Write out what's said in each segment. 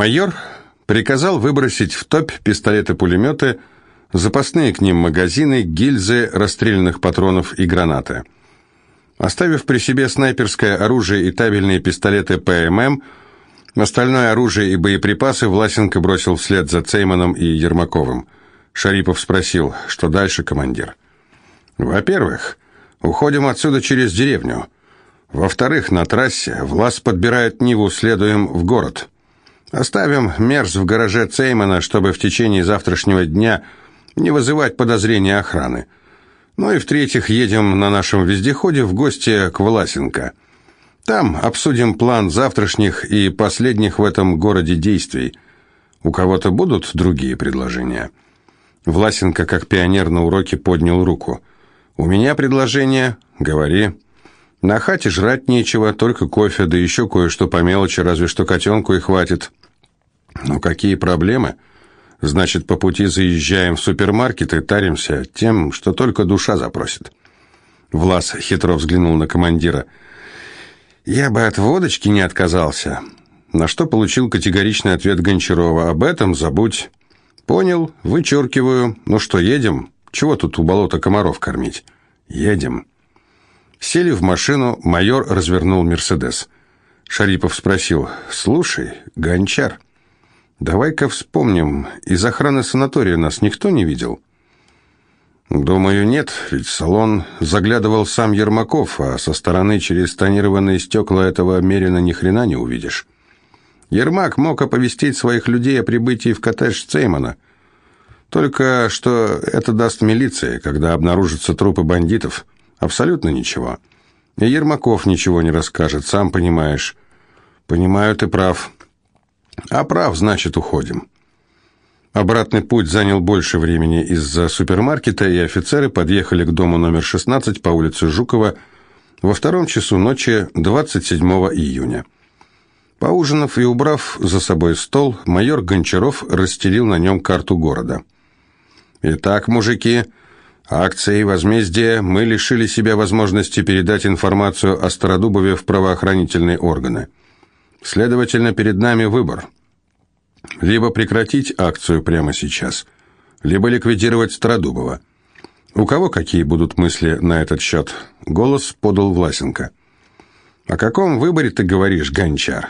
Майор приказал выбросить в топь пистолеты-пулеметы, запасные к ним магазины, гильзы, расстрелянных патронов и гранаты. Оставив при себе снайперское оружие и табельные пистолеты ПММ, остальное оружие и боеприпасы Власенко бросил вслед за Цейманом и Ермаковым. Шарипов спросил, что дальше, командир? «Во-первых, уходим отсюда через деревню. Во-вторых, на трассе Влас подбирает Ниву, следуем в город». Оставим мерз в гараже Цеймана, чтобы в течение завтрашнего дня не вызывать подозрения охраны. Ну и в-третьих, едем на нашем вездеходе в гости к Власенко. Там обсудим план завтрашних и последних в этом городе действий. У кого-то будут другие предложения?» Власенко, как пионер на уроке, поднял руку. «У меня предложение. Говори». «На хате жрать нечего, только кофе, да еще кое-что по мелочи, разве что котенку и хватит». Ну какие проблемы? Значит, по пути заезжаем в супермаркет и таримся тем, что только душа запросит. Влас хитро взглянул на командира. Я бы от водочки не отказался. На что получил категоричный ответ Гончарова. Об этом забудь. Понял, вычеркиваю. Ну что, едем? Чего тут у болота комаров кормить? Едем. Сели в машину, майор развернул Мерседес. Шарипов спросил: "Слушай, Гончар, Давай-ка вспомним, из охраны санатория нас никто не видел? Думаю, нет, ведь в салон заглядывал сам Ермаков, а со стороны через тонированные стекла этого Мерина ни хрена не увидишь. Ермак мог оповестить своих людей о прибытии в коттедж Цеймана. Только что это даст милиции, когда обнаружатся трупы бандитов. Абсолютно ничего. И Ермаков ничего не расскажет, сам понимаешь. Понимаю, ты прав. А прав, значит, уходим. Обратный путь занял больше времени из-за супермаркета, и офицеры подъехали к дому номер 16 по улице Жукова во втором часу ночи 27 июня. Поужинав и убрав за собой стол, майор Гончаров расстелил на нем карту города. «Итак, мужики, акцией возмездия мы лишили себя возможности передать информацию о Стародубове в правоохранительные органы». Следовательно, перед нами выбор. Либо прекратить акцию прямо сейчас, либо ликвидировать Стародубова. У кого какие будут мысли на этот счет? Голос подал Власенко. О каком выборе ты говоришь, Гончар?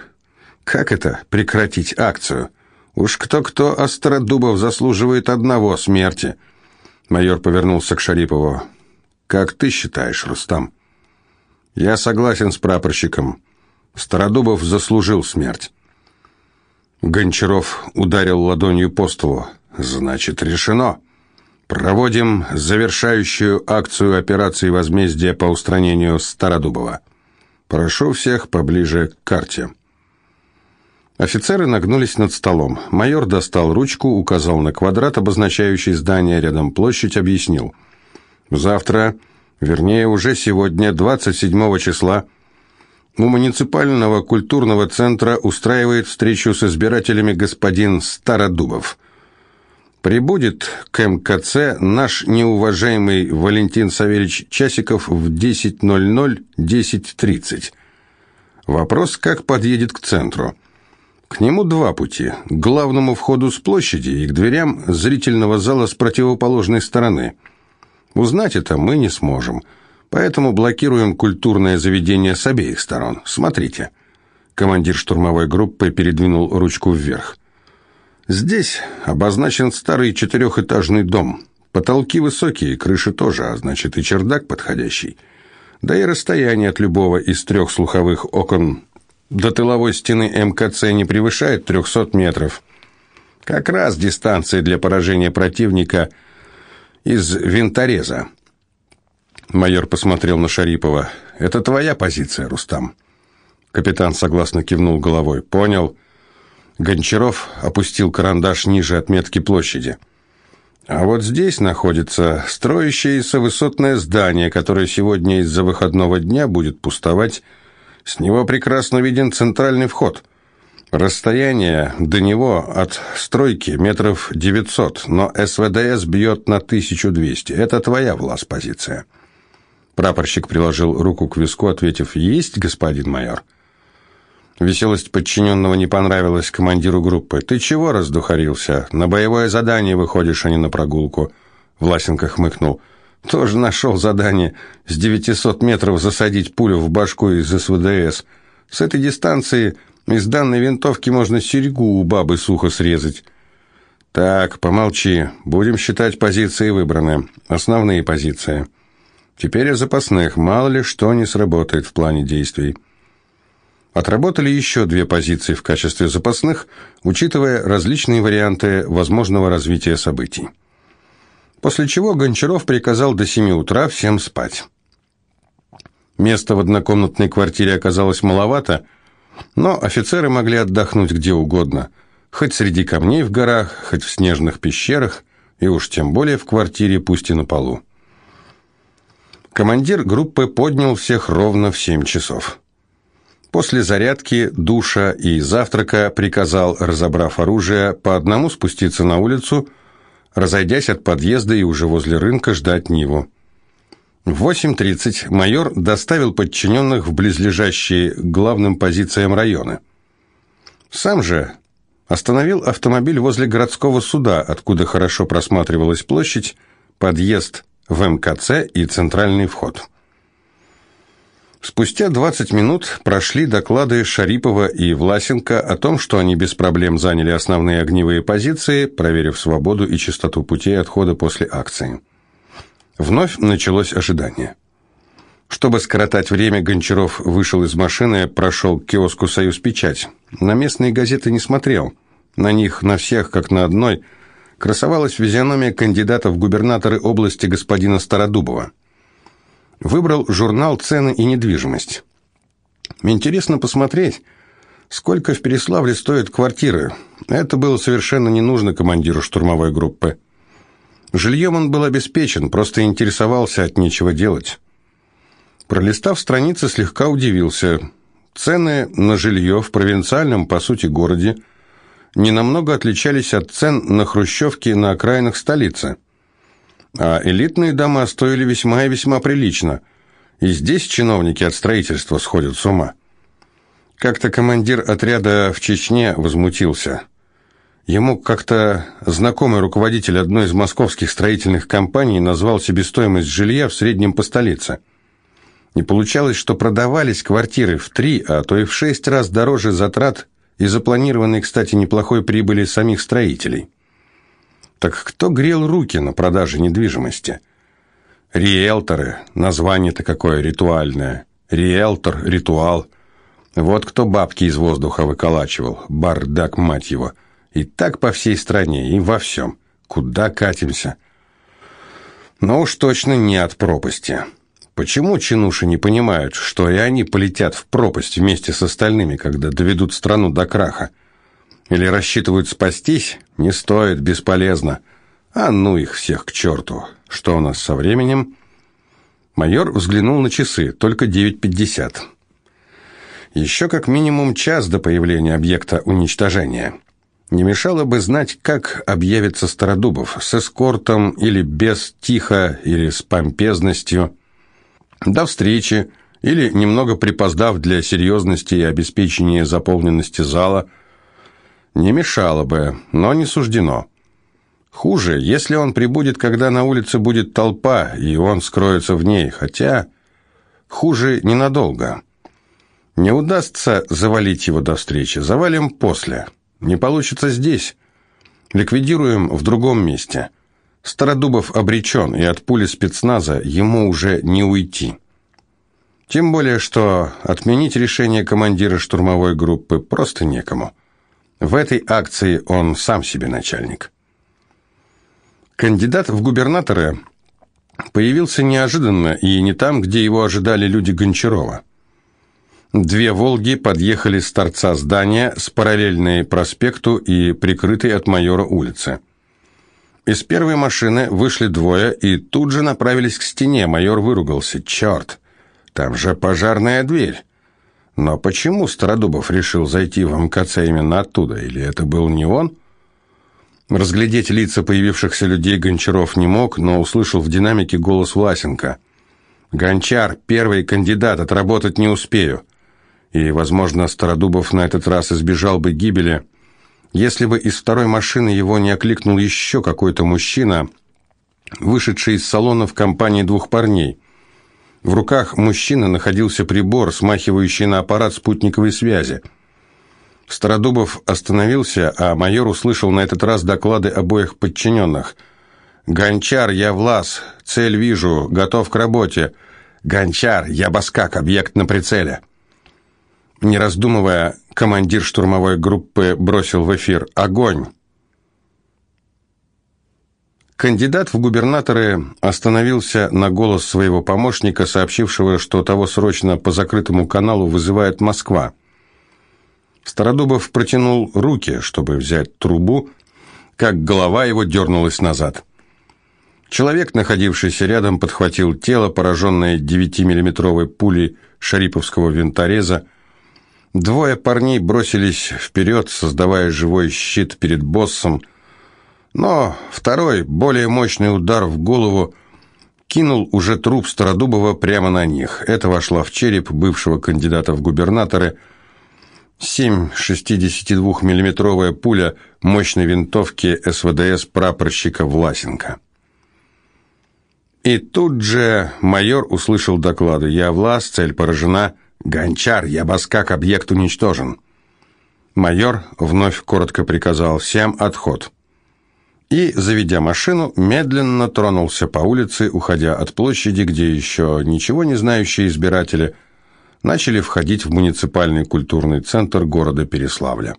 Как это прекратить акцию? Уж кто-кто, а Стародубов заслуживает одного смерти. Майор повернулся к Шарипову. Как ты считаешь, Рустам? Я согласен с прапорщиком. Стародубов заслужил смерть. Гончаров ударил ладонью по столу. «Значит, решено. Проводим завершающую акцию операции возмездия по устранению Стародубова. Прошу всех поближе к карте». Офицеры нагнулись над столом. Майор достал ручку, указал на квадрат, обозначающий здание, рядом площадь, объяснил. «Завтра, вернее, уже сегодня, 27 числа, у муниципального культурного центра устраивает встречу с избирателями господин Стародубов. Прибудет к МКЦ наш неуважаемый Валентин Савельевич Часиков в 10.00-10.30. Вопрос, как подъедет к центру. К нему два пути. К главному входу с площади и к дверям зрительного зала с противоположной стороны. Узнать это мы не сможем. Поэтому блокируем культурное заведение с обеих сторон. Смотрите. Командир штурмовой группы передвинул ручку вверх. Здесь обозначен старый четырехэтажный дом. Потолки высокие, крыши тоже, а значит и чердак подходящий. Да и расстояние от любого из трех слуховых окон до тыловой стены МКЦ не превышает 300 метров. Как раз дистанция для поражения противника из винтореза. Майор посмотрел на Шарипова. «Это твоя позиция, Рустам?» Капитан согласно кивнул головой. «Понял». Гончаров опустил карандаш ниже отметки площади. «А вот здесь находится строящееся высотное здание, которое сегодня из-за выходного дня будет пустовать. С него прекрасно виден центральный вход». Расстояние до него от стройки метров 900, но СВДС бьет на 1200. Это твоя власть позиция. Прапорщик приложил руку к виску, ответив «Есть, господин майор». Веселость подчиненного не понравилась командиру группы. «Ты чего раздухарился? На боевое задание выходишь, а не на прогулку». Власенко хмыкнул. «Тоже нашел задание с 900 метров засадить пулю в башку из СВДС. С этой дистанции из данной винтовки можно серьгу у бабы сухо срезать». «Так, помолчи. Будем считать позиции выбраны. Основные позиции. Теперь о запасных. Мало ли что не сработает в плане действий». Отработали еще две позиции в качестве запасных, учитывая различные варианты возможного развития событий. После чего Гончаров приказал до 7 утра всем спать. Места в однокомнатной квартире оказалось маловато, но офицеры могли отдохнуть где угодно, хоть среди камней в горах, хоть в снежных пещерах, и уж тем более в квартире, пусть и на полу. Командир группы поднял всех ровно в 7 часов. После зарядки, душа и завтрака приказал, разобрав оружие, по одному спуститься на улицу, разойдясь от подъезда и уже возле рынка ждать Ниву. В 8.30 майор доставил подчиненных в близлежащие главным позициям районы. Сам же остановил автомобиль возле городского суда, откуда хорошо просматривалась площадь, подъезд в МКЦ и центральный вход. Спустя 20 минут прошли доклады Шарипова и Власенко о том, что они без проблем заняли основные огневые позиции, проверив свободу и чистоту путей отхода после акции. Вновь началось ожидание. Чтобы скоротать время, Гончаров вышел из машины, прошел к киоску «Союз Печать». На местные газеты не смотрел. На них, на всех, как на одной, красовалась физиономия кандидата в губернаторы области господина Стародубова. Выбрал журнал «Цены и недвижимость». Интересно посмотреть, сколько в Переславле стоят квартиры. Это было совершенно не нужно командиру штурмовой группы. Жильем он был обеспечен, просто интересовался от нечего делать. Пролистав страницы, слегка удивился. Цены на жилье в провинциальном, по сути, городе ненамного отличались от цен на хрущевки на окраинах столицы – а элитные дома стоили весьма и весьма прилично. И здесь чиновники от строительства сходят с ума. Как-то командир отряда в Чечне возмутился. Ему как-то знакомый руководитель одной из московских строительных компаний назвал себестоимость жилья в среднем по столице. И получалось, что продавались квартиры в три, а то и в шесть раз дороже затрат и запланированной, кстати, неплохой прибыли самих строителей. Так кто грел руки на продаже недвижимости? Риэлторы. Название-то какое ритуальное. Риэлтор, ритуал. Вот кто бабки из воздуха выколачивал. Бардак, мать его. И так по всей стране, и во всем. Куда катимся? Но уж точно не от пропасти. Почему чинуши не понимают, что и они полетят в пропасть вместе с остальными, когда доведут страну до краха? Или рассчитывают спастись? Не стоит, бесполезно. А ну их всех к черту. Что у нас со временем? Майор взглянул на часы, только 9.50. Еще как минимум час до появления объекта уничтожения. Не мешало бы знать, как объявится Стародубов, с эскортом или без, тихо или с помпезностью. До встречи или немного припоздав для серьезности и обеспечения заполненности зала – не мешало бы, но не суждено. Хуже, если он прибудет, когда на улице будет толпа, и он скроется в ней, хотя хуже ненадолго. Не удастся завалить его до встречи, завалим после. Не получится здесь. Ликвидируем в другом месте. Стародубов обречен, и от пули спецназа ему уже не уйти. Тем более, что отменить решение командира штурмовой группы просто некому. В этой акции он сам себе начальник. Кандидат в губернаторы появился неожиданно и не там, где его ожидали люди Гончарова. Две «Волги» подъехали с торца здания с параллельной проспекту и прикрытой от майора улицы. Из первой машины вышли двое и тут же направились к стене. Майор выругался. «Черт! Там же пожарная дверь!» Но почему Стародубов решил зайти в МКЦ именно оттуда? Или это был не он? Разглядеть лица появившихся людей Гончаров не мог, но услышал в динамике голос Власенко. «Гончар, первый кандидат, отработать не успею». и, возможно, Стародубов на этот раз избежал бы гибели, если бы из второй машины его не окликнул еще какой-то мужчина, вышедший из салона в компании двух парней. В руках мужчины находился прибор, смахивающий на аппарат спутниковой связи. Стародубов остановился, а майор услышал на этот раз доклады обоих подчиненных. «Гончар, я Влас, цель вижу, готов к работе. Гончар, я Баскак, объект на прицеле». Не раздумывая, командир штурмовой группы бросил в эфир «Огонь!». Кандидат в губернаторы остановился на голос своего помощника, сообщившего, что того срочно по закрытому каналу вызывает Москва. Стародубов протянул руки, чтобы взять трубу, как голова его дернулась назад. Человек, находившийся рядом, подхватил тело, пораженное 9-миллиметровой пулей шариповского винтореза, Двое парней бросились вперед, создавая живой щит перед боссом, но второй, более мощный удар в голову кинул уже труп Стародубова прямо на них. Это вошло в череп бывшего кандидата в губернаторы. 7 62-миллиметровая пуля мощной винтовки СВДС прапорщика Власенко. И тут же майор услышал доклады. «Я Влас, цель поражена». «Гончар, я Баскак, объект уничтожен». Майор вновь коротко приказал всем отход. И, заведя машину, медленно тронулся по улице, уходя от площади, где еще ничего не знающие избиратели начали входить в муниципальный культурный центр города Переславля.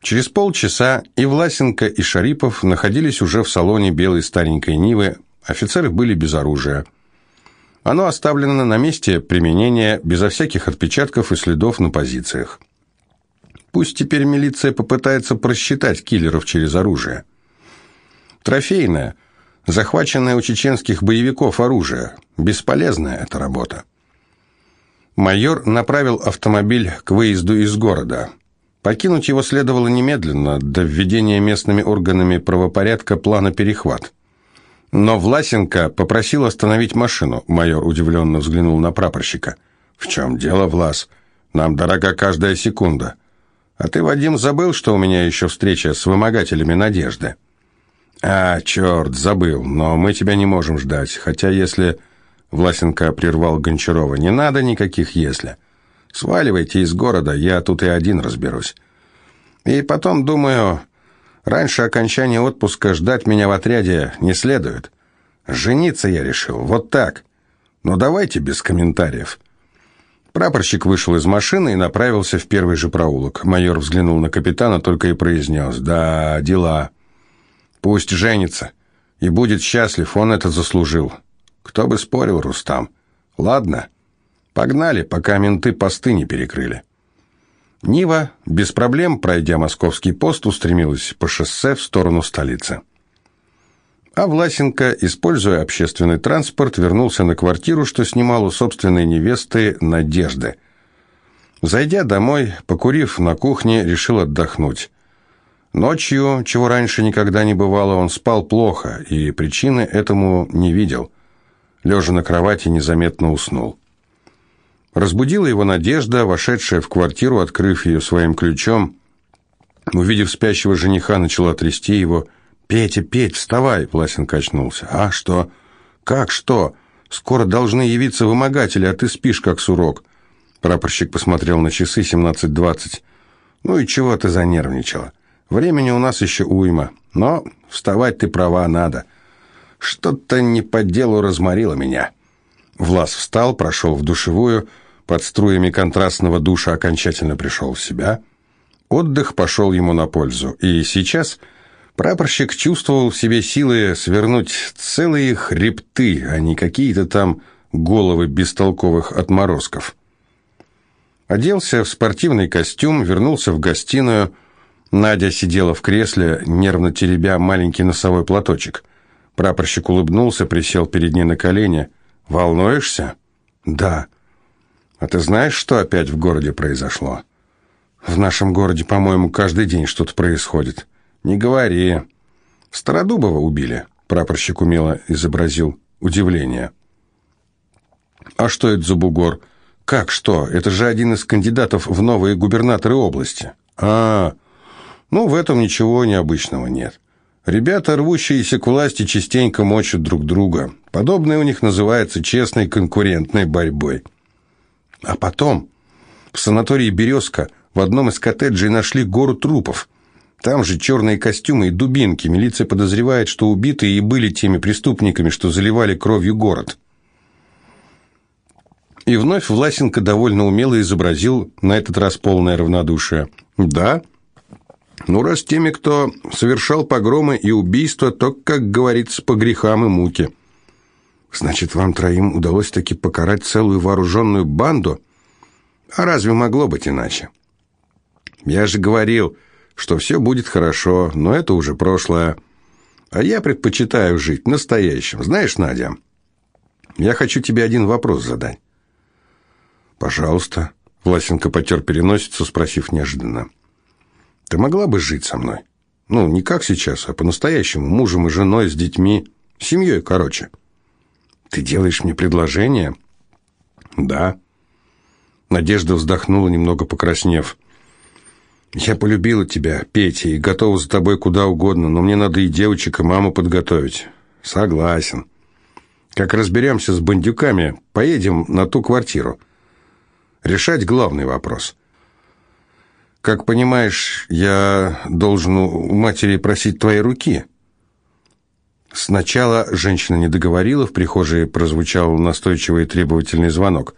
Через полчаса и Власенко, и Шарипов находились уже в салоне белой старенькой Нивы, офицеры были без оружия. Оно оставлено на месте применения, безо всяких отпечатков и следов на позициях. Пусть теперь милиция попытается просчитать киллеров через оружие. Трофейное, захваченное у чеченских боевиков оружие. Бесполезная эта работа. Майор направил автомобиль к выезду из города. Покинуть его следовало немедленно, до введения местными органами правопорядка плана «Перехват». Но Власенко попросил остановить машину. Майор удивленно взглянул на прапорщика. «В чем дело, Влас? Нам дорога каждая секунда. А ты, Вадим, забыл, что у меня еще встреча с вымогателями надежды?» «А, черт, забыл, но мы тебя не можем ждать. Хотя если...» Власенко прервал Гончарова. «Не надо никаких «если». Сваливайте из города, я тут и один разберусь. И потом, думаю, Раньше окончания отпуска ждать меня в отряде не следует. Жениться я решил, вот так. Но давайте без комментариев. Прапорщик вышел из машины и направился в первый же проулок. Майор взглянул на капитана, только и произнес «Да, дела. Пусть женится. И будет счастлив, он это заслужил. Кто бы спорил, Рустам. Ладно, погнали, пока менты посты не перекрыли». Нива, без проблем, пройдя московский пост, устремилась по шоссе в сторону столицы. А Власенко, используя общественный транспорт, вернулся на квартиру, что снимал у собственной невесты Надежды. Зайдя домой, покурив на кухне, решил отдохнуть. Ночью, чего раньше никогда не бывало, он спал плохо, и причины этому не видел. Лежа на кровати, незаметно уснул. Разбудила его Надежда, вошедшая в квартиру, открыв ее своим ключом. Увидев спящего жениха, начала трясти его. «Петя, Петь, вставай!» Власин качнулся. «А что? Как что? Скоро должны явиться вымогатели, а ты спишь, как сурок». Прапорщик посмотрел на часы 17.20. «Ну и чего ты занервничала? Времени у нас еще уйма. Но вставать ты права надо. Что-то не по делу разморило меня». Влас встал, прошел в душевую, под струями контрастного душа окончательно пришел в себя. Отдых пошел ему на пользу, и сейчас прапорщик чувствовал в себе силы свернуть целые хребты, а не какие-то там головы бестолковых отморозков. Оделся в спортивный костюм, вернулся в гостиную. Надя сидела в кресле, нервно теребя маленький носовой платочек. Прапорщик улыбнулся, присел перед ней на колени. «Волнуешься?» «Да». А ты знаешь, что опять в городе произошло? В нашем городе, по-моему, каждый день что-то происходит. Не говори. Стародубова убили. Прапорщик умело изобразил удивление. А что это за бугор? «Как что? Это же один из кандидатов в новые губернаторы области». «А, ну, в этом ничего необычного нет. Ребята, рвущиеся к власти, частенько мочат друг друга. Подобное у них называется честной конкурентной борьбой. А потом в санатории «Березка» в одном из коттеджей нашли гору трупов. Там же черные костюмы и дубинки. Милиция подозревает, что убитые и были теми преступниками, что заливали кровью город. И вновь Власенко довольно умело изобразил на этот раз полное равнодушие. «Да, ну, раз теми, кто совершал погромы и убийства, то, как говорится, по грехам и муке. Значит, вам троим удалось таки покарать целую вооруженную банду? А разве могло быть иначе? Я же говорил, что все будет хорошо, но это уже прошлое. А я предпочитаю жить настоящим. Знаешь, Надя, я хочу тебе один вопрос задать. Пожалуйста. Власенко потер переносицу, спросив неожиданно. Ты могла бы жить со мной? Ну, не как сейчас, а по-настоящему, мужем и женой, с детьми, семьей, короче. Ты делаешь мне предложение? Да. Надежда вздохнула, немного покраснев. Я полюбила тебя, Петя, и готова за тобой куда угодно, но мне надо и девочек, и маму подготовить. Согласен. Как разберемся с бандюками, поедем на ту квартиру. Решать главный вопрос – как понимаешь, я должен у матери просить твоей руки. Сначала женщина не договорила, в прихожей прозвучал настойчивый и требовательный звонок.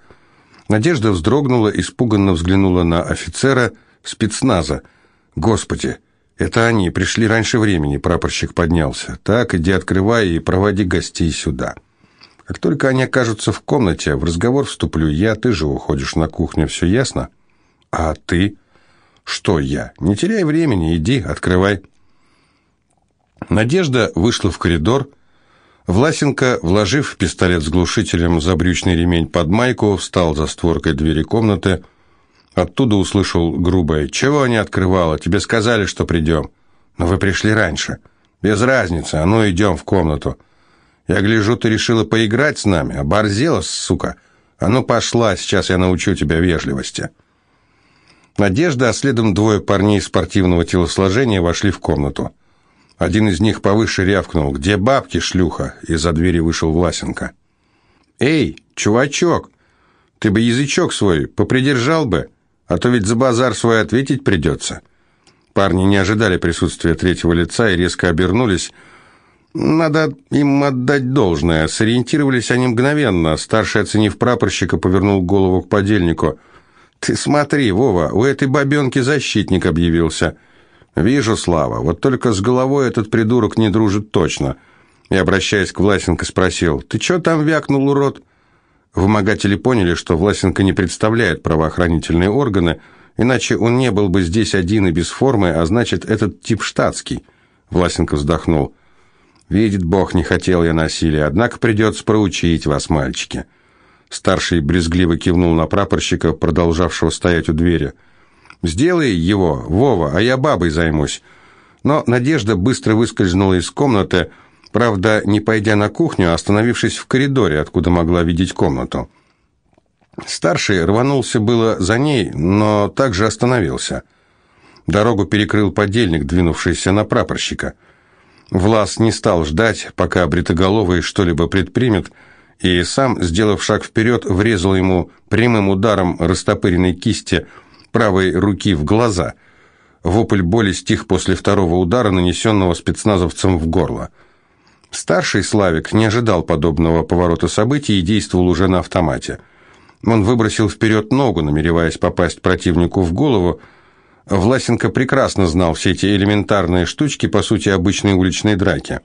Надежда вздрогнула, испуганно взглянула на офицера спецназа. «Господи, это они, пришли раньше времени», прапорщик поднялся. «Так, иди открывай и проводи гостей сюда». Как только они окажутся в комнате, в разговор вступлю я, ты же уходишь на кухню, все ясно? А ты? «Что я? Не теряй времени, иди, открывай». Надежда вышла в коридор. Власенко, вложив пистолет с глушителем за брючный ремень под майку, встал за створкой двери комнаты. Оттуда услышал грубое «Чего не открывала? Тебе сказали, что придем». «Но вы пришли раньше». «Без разницы, а ну идем в комнату». «Я гляжу, ты решила поиграть с нами, оборзела, сука. А ну пошла, сейчас я научу тебя вежливости». Надежда, а следом двое парней спортивного телосложения вошли в комнату. Один из них повыше рявкнул «Где бабки, шлюха?» Из-за двери вышел Власенко. «Эй, чувачок, ты бы язычок свой попридержал бы, а то ведь за базар свой ответить придется». Парни не ожидали присутствия третьего лица и резко обернулись. Надо им отдать должное. Сориентировались они мгновенно. Старший, оценив прапорщика, повернул голову к подельнику – «Ты смотри, Вова, у этой бабенки защитник объявился». «Вижу, Слава, вот только с головой этот придурок не дружит точно». И, обращаясь к Власенко, спросил, «Ты что там вякнул, урод?» Вымогатели поняли, что Власенко не представляет правоохранительные органы, иначе он не был бы здесь один и без формы, а значит, этот тип штатский. Власенко вздохнул. «Видит Бог, не хотел я насилия, однако придется проучить вас, мальчики». Старший брезгливо кивнул на прапорщика, продолжавшего стоять у двери. «Сделай его, Вова, а я бабой займусь». Но Надежда быстро выскользнула из комнаты, правда, не пойдя на кухню, а остановившись в коридоре, откуда могла видеть комнату. Старший рванулся было за ней, но также остановился. Дорогу перекрыл подельник, двинувшийся на прапорщика. Влас не стал ждать, пока бритоголовый что-либо предпримет, и сам, сделав шаг вперед, врезал ему прямым ударом растопыренной кисти правой руки в глаза. Вопль боли стих после второго удара, нанесенного спецназовцем в горло. Старший Славик не ожидал подобного поворота событий и действовал уже на автомате. Он выбросил вперед ногу, намереваясь попасть противнику в голову. Власенко прекрасно знал все эти элементарные штучки, по сути, обычной уличной драки.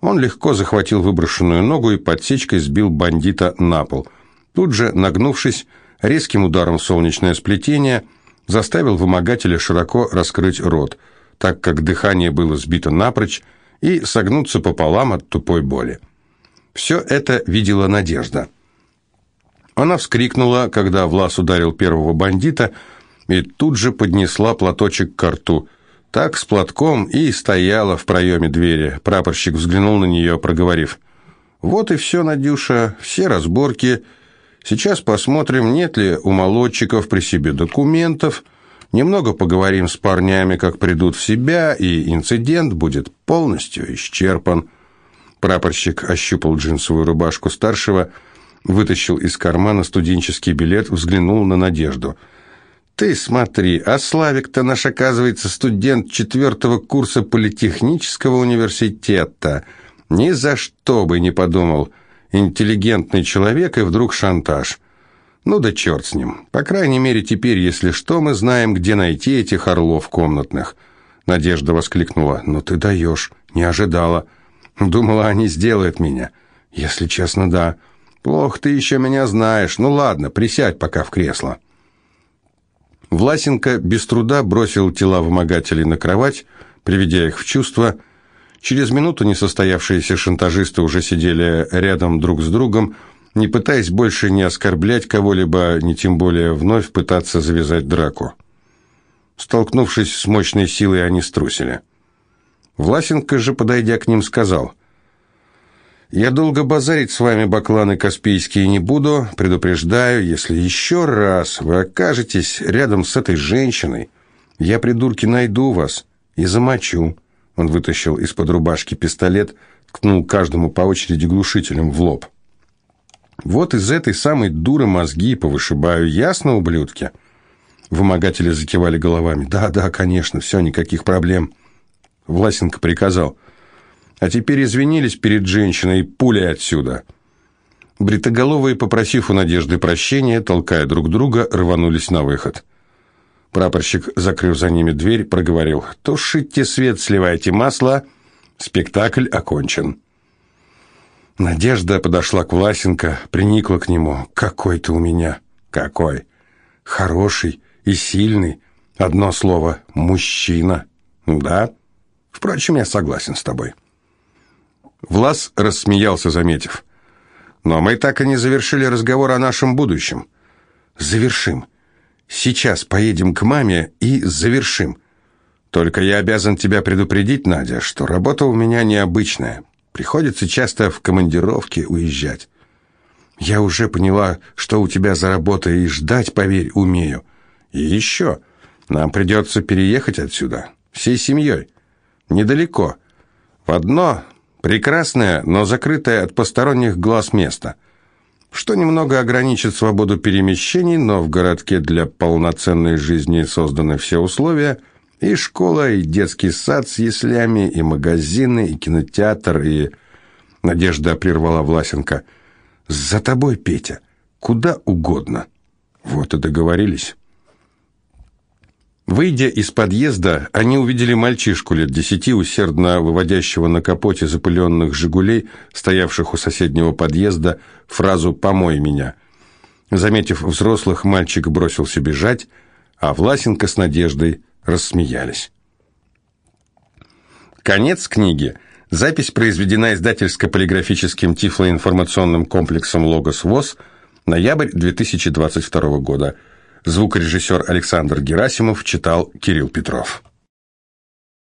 Он легко захватил выброшенную ногу и подсечкой сбил бандита на пол. Тут же, нагнувшись, резким ударом солнечное сплетение, заставил вымогателя широко раскрыть рот, так как дыхание было сбито напрочь, и согнуться пополам от тупой боли. Все это видела Надежда. Она вскрикнула, когда Влас ударил первого бандита, и тут же поднесла платочек к рту – так с платком и стояла в проеме двери. Прапорщик взглянул на нее, проговорив. «Вот и все, Надюша, все разборки. Сейчас посмотрим, нет ли у молодчиков при себе документов, немного поговорим с парнями, как придут в себя, и инцидент будет полностью исчерпан. Прапорщик ощупал джинсовую рубашку старшего, вытащил из кармана студенческий билет, взглянул на Надежду. «Ты смотри, а Славик-то наш, оказывается, студент четвертого курса политехнического университета. Ни за что бы не подумал. Интеллигентный человек и вдруг шантаж. Ну да черт с ним. По крайней мере, теперь, если что, мы знаем, где найти этих орлов комнатных». Надежда воскликнула. «Ну ты даешь, не ожидала». Думала, они сделают меня. Если честно, да. Плохо ты еще меня знаешь. Ну ладно, присядь пока в кресло. Власенко без труда бросил тела вымогателей на кровать, приведя их в чувство. Через минуту несостоявшиеся шантажисты уже сидели рядом друг с другом, не пытаясь больше не оскорблять кого-либо, ни тем более вновь пытаться завязать драку. Столкнувшись с мощной силой, они струсили. Власенко же, подойдя к ним, сказал, «Я долго базарить с вами, бакланы Каспийские, не буду. Предупреждаю, если еще раз вы окажетесь рядом с этой женщиной, я, придурки, найду вас и замочу». Он вытащил из-под рубашки пистолет, ткнул каждому по очереди глушителем в лоб. «Вот из этой самой дуры мозги повышибаю, ясно, ублюдки?» Вымогатели закивали головами. «Да, да, конечно, все, никаких проблем». Власенко приказал. «А теперь извинились перед женщиной, пулей отсюда». Бритоголовые, попросив у Надежды прощения, толкая друг друга, рванулись на выход. Прапорщик, закрыв за ними дверь, проговорил «Тушите свет, сливайте масло, спектакль окончен». Надежда подошла к Власенко, приникла к нему. «Какой ты у меня!» «Какой?» «Хороший и сильный. Одно слово – мужчина». «Да?» Впрочем, я согласен с тобой. Влас рассмеялся, заметив. Но мы так и не завершили разговор о нашем будущем. Завершим. Сейчас поедем к маме и завершим. Только я обязан тебя предупредить, Надя, что работа у меня необычная. Приходится часто в командировки уезжать. Я уже поняла, что у тебя за работа, и ждать, поверь, умею. И еще, нам придется переехать отсюда, всей семьей. Недалеко. В одно прекрасное, но закрытое от посторонних глаз место, что немного ограничит свободу перемещений, но в городке для полноценной жизни созданы все условия, и школа, и детский сад с яслями, и магазины, и кинотеатр, и... Надежда прервала Власенко. «За тобой, Петя, куда угодно». Вот и договорились. Выйдя из подъезда, они увидели мальчишку лет десяти, усердно выводящего на капоте запыленных «Жигулей», стоявших у соседнего подъезда, фразу «помой меня». Заметив взрослых, мальчик бросился бежать, а Власенко с Надеждой рассмеялись. Конец книги. Запись произведена издательско-полиграфическим тифлоинформационным комплексом «Логос ВОЗ», ноябрь 2022 года. Звукорежиссер Александр Герасимов читал Кирилл Петров.